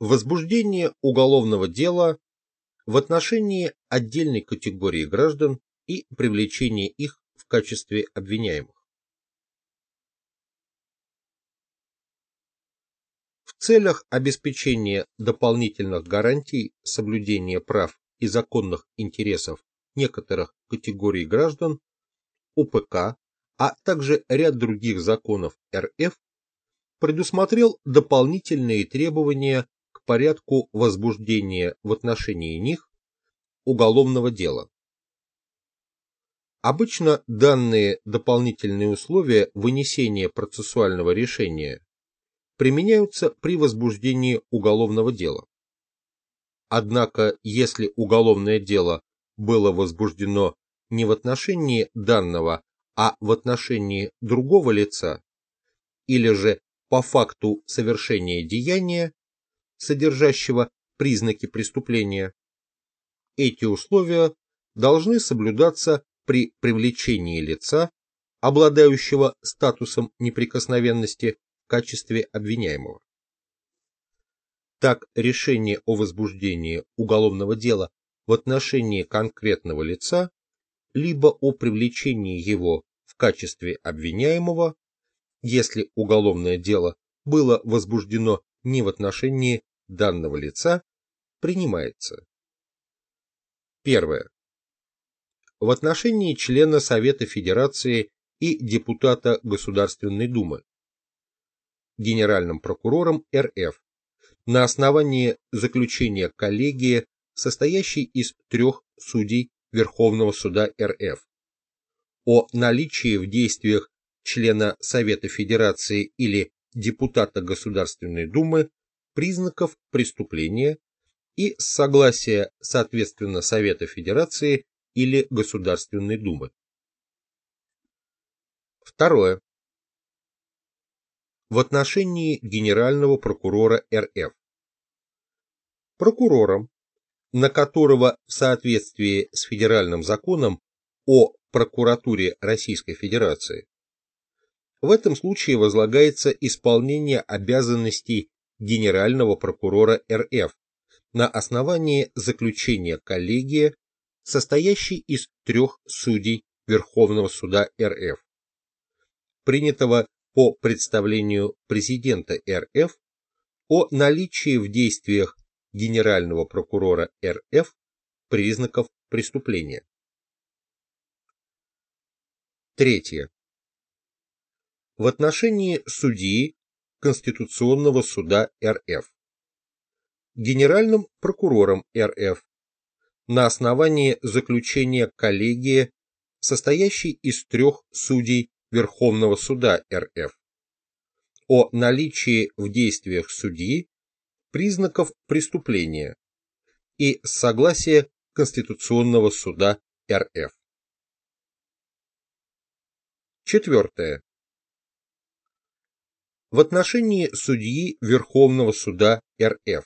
Возбуждение уголовного дела в отношении отдельной категории граждан и привлечение их в качестве обвиняемых. В целях обеспечения дополнительных гарантий соблюдения прав и законных интересов некоторых категорий граждан УПК, а также ряд других законов РФ предусмотрел дополнительные требования порядку возбуждения в отношении них уголовного дела. Обычно данные дополнительные условия вынесения процессуального решения применяются при возбуждении уголовного дела. Однако, если уголовное дело было возбуждено не в отношении данного, а в отношении другого лица, или же по факту совершения деяния, содержащего признаки преступления, эти условия должны соблюдаться при привлечении лица, обладающего статусом неприкосновенности в качестве обвиняемого. Так, решение о возбуждении уголовного дела в отношении конкретного лица либо о привлечении его в качестве обвиняемого, если уголовное дело было возбуждено не в отношении данного лица, принимается. Первое. В отношении члена Совета Федерации и депутата Государственной Думы, генеральным прокурором РФ, на основании заключения коллегии, состоящей из трех судей Верховного суда РФ, о наличии в действиях члена Совета Федерации или депутата Государственной Думы признаков преступления и с согласия, соответственно, Совета Федерации или Государственной Думы. Второе в отношении генерального прокурора РФ. Прокурором, на которого в соответствии с федеральным законом о прокуратуре Российской Федерации в этом случае возлагается исполнение обязанностей генерального прокурора РФ на основании заключения коллегии, состоящей из трех судей Верховного суда РФ, принятого по представлению президента РФ о наличии в действиях генерального прокурора РФ признаков преступления. Третье. В отношении судьи Конституционного суда РФ. Генеральным прокурором РФ на основании заключения коллегии, состоящей из трех судей Верховного суда РФ о наличии в действиях судьи признаков преступления и согласия Конституционного суда РФ. Четвертое. В отношении судьи Верховного суда РФ,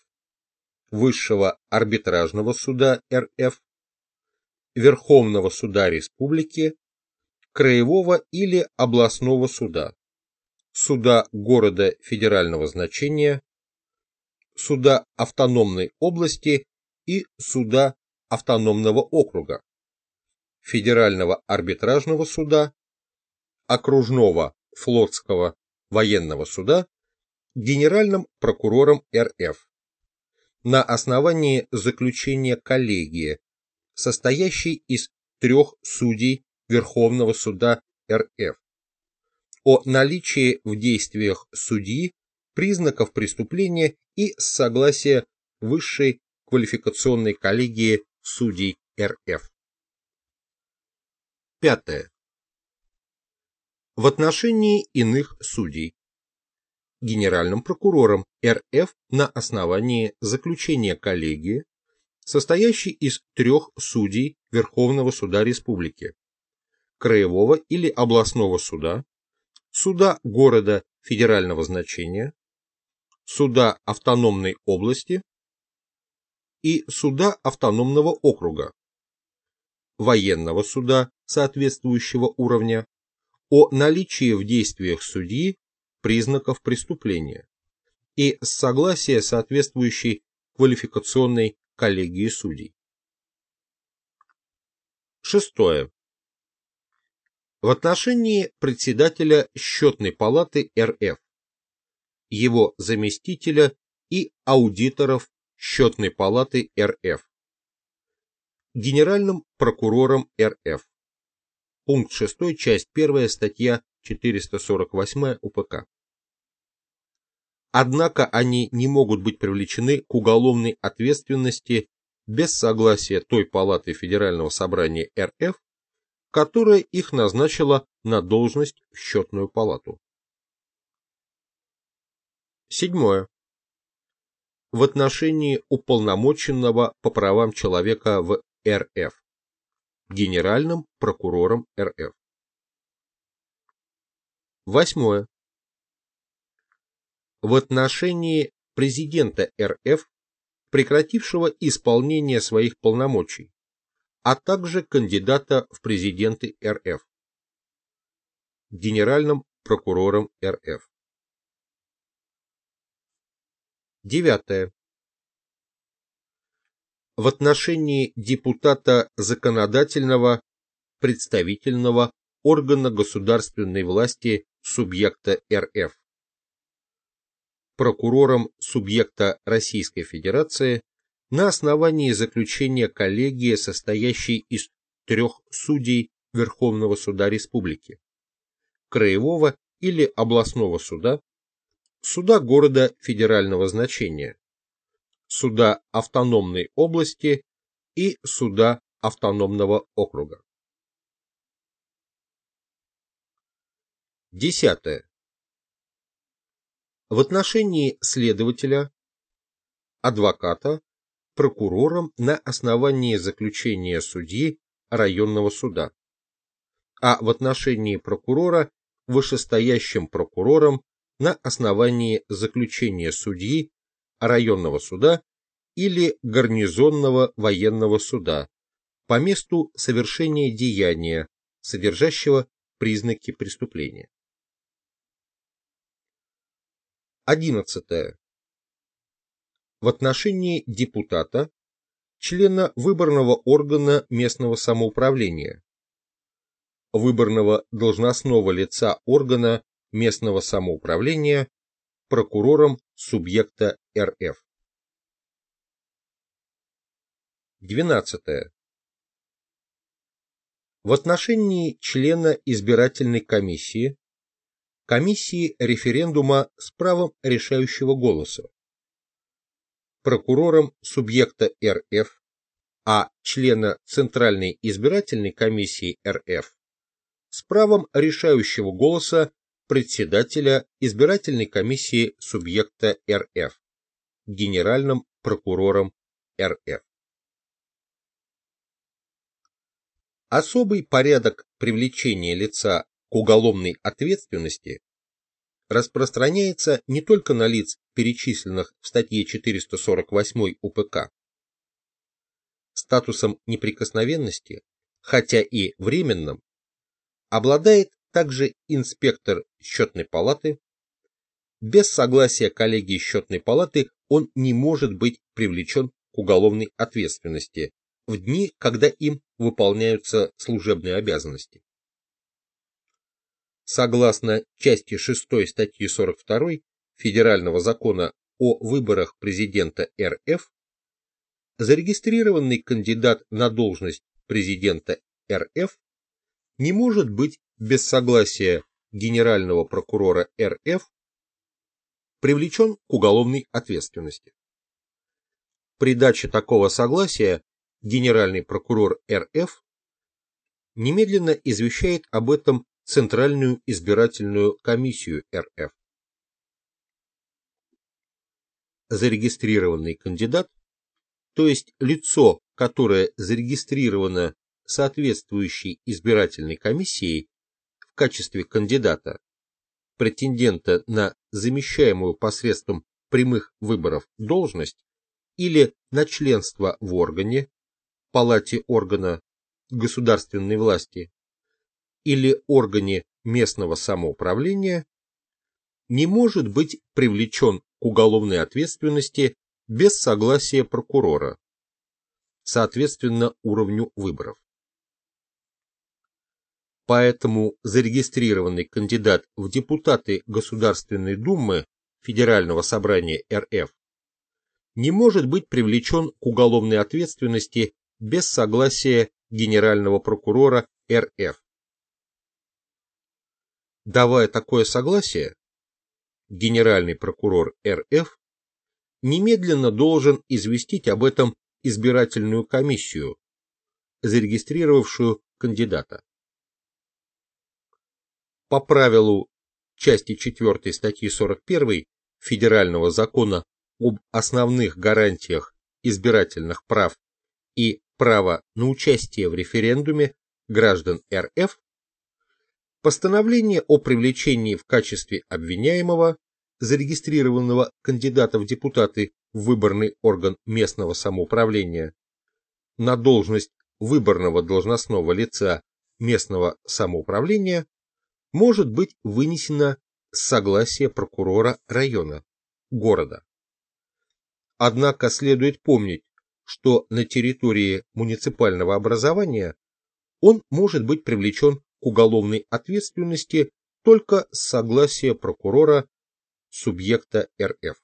Высшего арбитражного суда РФ, Верховного суда Республики краевого или областного суда, суда города федерального значения, суда автономной области и суда автономного округа, федерального арбитражного суда, окружного флотского военного суда генеральным прокурором РФ на основании заключения коллегии, состоящей из трех судей Верховного суда РФ о наличии в действиях судьи признаков преступления и согласия высшей квалификационной коллегии судей РФ. Пятое. В отношении иных судей. Генеральным прокурором РФ на основании заключения коллегии, состоящей из трех судей Верховного суда Республики, краевого или областного суда, суда города федерального значения, суда автономной области и суда автономного округа, военного суда соответствующего уровня, о наличии в действиях судьи признаков преступления и с согласия соответствующей квалификационной коллегии судей. Шестое. В отношении председателя счетной палаты РФ, его заместителя и аудиторов счетной палаты РФ, генеральным прокурором РФ. Пункт 6, часть 1, статья 448 УПК. Однако они не могут быть привлечены к уголовной ответственности без согласия той палаты Федерального собрания РФ, которая их назначила на должность в счетную палату. Седьмое. В отношении уполномоченного по правам человека в РФ, генеральным прокурором РФ. Восьмое. В отношении президента РФ, прекратившего исполнение своих полномочий, а также кандидата в президенты РФ, генеральным прокурором РФ. Девятое в отношении депутата законодательного, представительного органа государственной власти субъекта РФ, прокурором субъекта Российской Федерации на основании заключения коллегии, состоящей из трех судей Верховного Суда Республики, Краевого или областного суда, суда города федерального значения, суда автономной области и суда автономного округа. Десятое. В отношении следователя, адвоката, прокурором на основании заключения судьи районного суда, а в отношении прокурора вышестоящим прокурором на основании заключения судьи районного суда или гарнизонного военного суда по месту совершения деяния, содержащего признаки преступления. 11. В отношении депутата, члена выборного органа местного самоуправления, выборного должностного лица органа местного самоуправления прокурором субъекта РФ. 12. В отношении члена избирательной комиссии, комиссии референдума с правом решающего голоса, прокурором субъекта РФ, а члена Центральной избирательной комиссии РФ с правом решающего голоса председателя избирательной комиссии субъекта РФ, генеральным прокурором РФ. Особый порядок привлечения лица к уголовной ответственности распространяется не только на лиц, перечисленных в статье 448 УПК. Статусом неприкосновенности, хотя и временным, обладает также инспектор счетной палаты. Без согласия коллегии счетной палаты он не может быть привлечен к уголовной ответственности в дни, когда им выполняются служебные обязанности. Согласно части 6 статьи 42 Федерального закона о выборах президента РФ, зарегистрированный кандидат на должность президента РФ не может быть без согласия генерального прокурора РФ привлечен к уголовной ответственности. При даче такого согласия генеральный прокурор РФ немедленно извещает об этом Центральную избирательную комиссию РФ. Зарегистрированный кандидат, то есть лицо, которое зарегистрировано соответствующей избирательной комиссией, качестве кандидата, претендента на замещаемую посредством прямых выборов должность или на членство в органе, палате органа государственной власти или органе местного самоуправления, не может быть привлечен к уголовной ответственности без согласия прокурора, соответственно уровню выборов. Поэтому зарегистрированный кандидат в депутаты Государственной Думы Федерального собрания РФ не может быть привлечен к уголовной ответственности без согласия генерального прокурора РФ. Давая такое согласие, генеральный прокурор РФ немедленно должен известить об этом избирательную комиссию, зарегистрировавшую кандидата. По правилу части 4 статьи 41 Федерального закона об основных гарантиях избирательных прав и права на участие в референдуме граждан РФ, постановление о привлечении в качестве обвиняемого зарегистрированного кандидата в депутаты в выборный орган местного самоуправления на должность выборного должностного лица местного самоуправления может быть вынесено с согласия прокурора района, города. Однако следует помнить, что на территории муниципального образования он может быть привлечен к уголовной ответственности только с согласия прокурора субъекта РФ.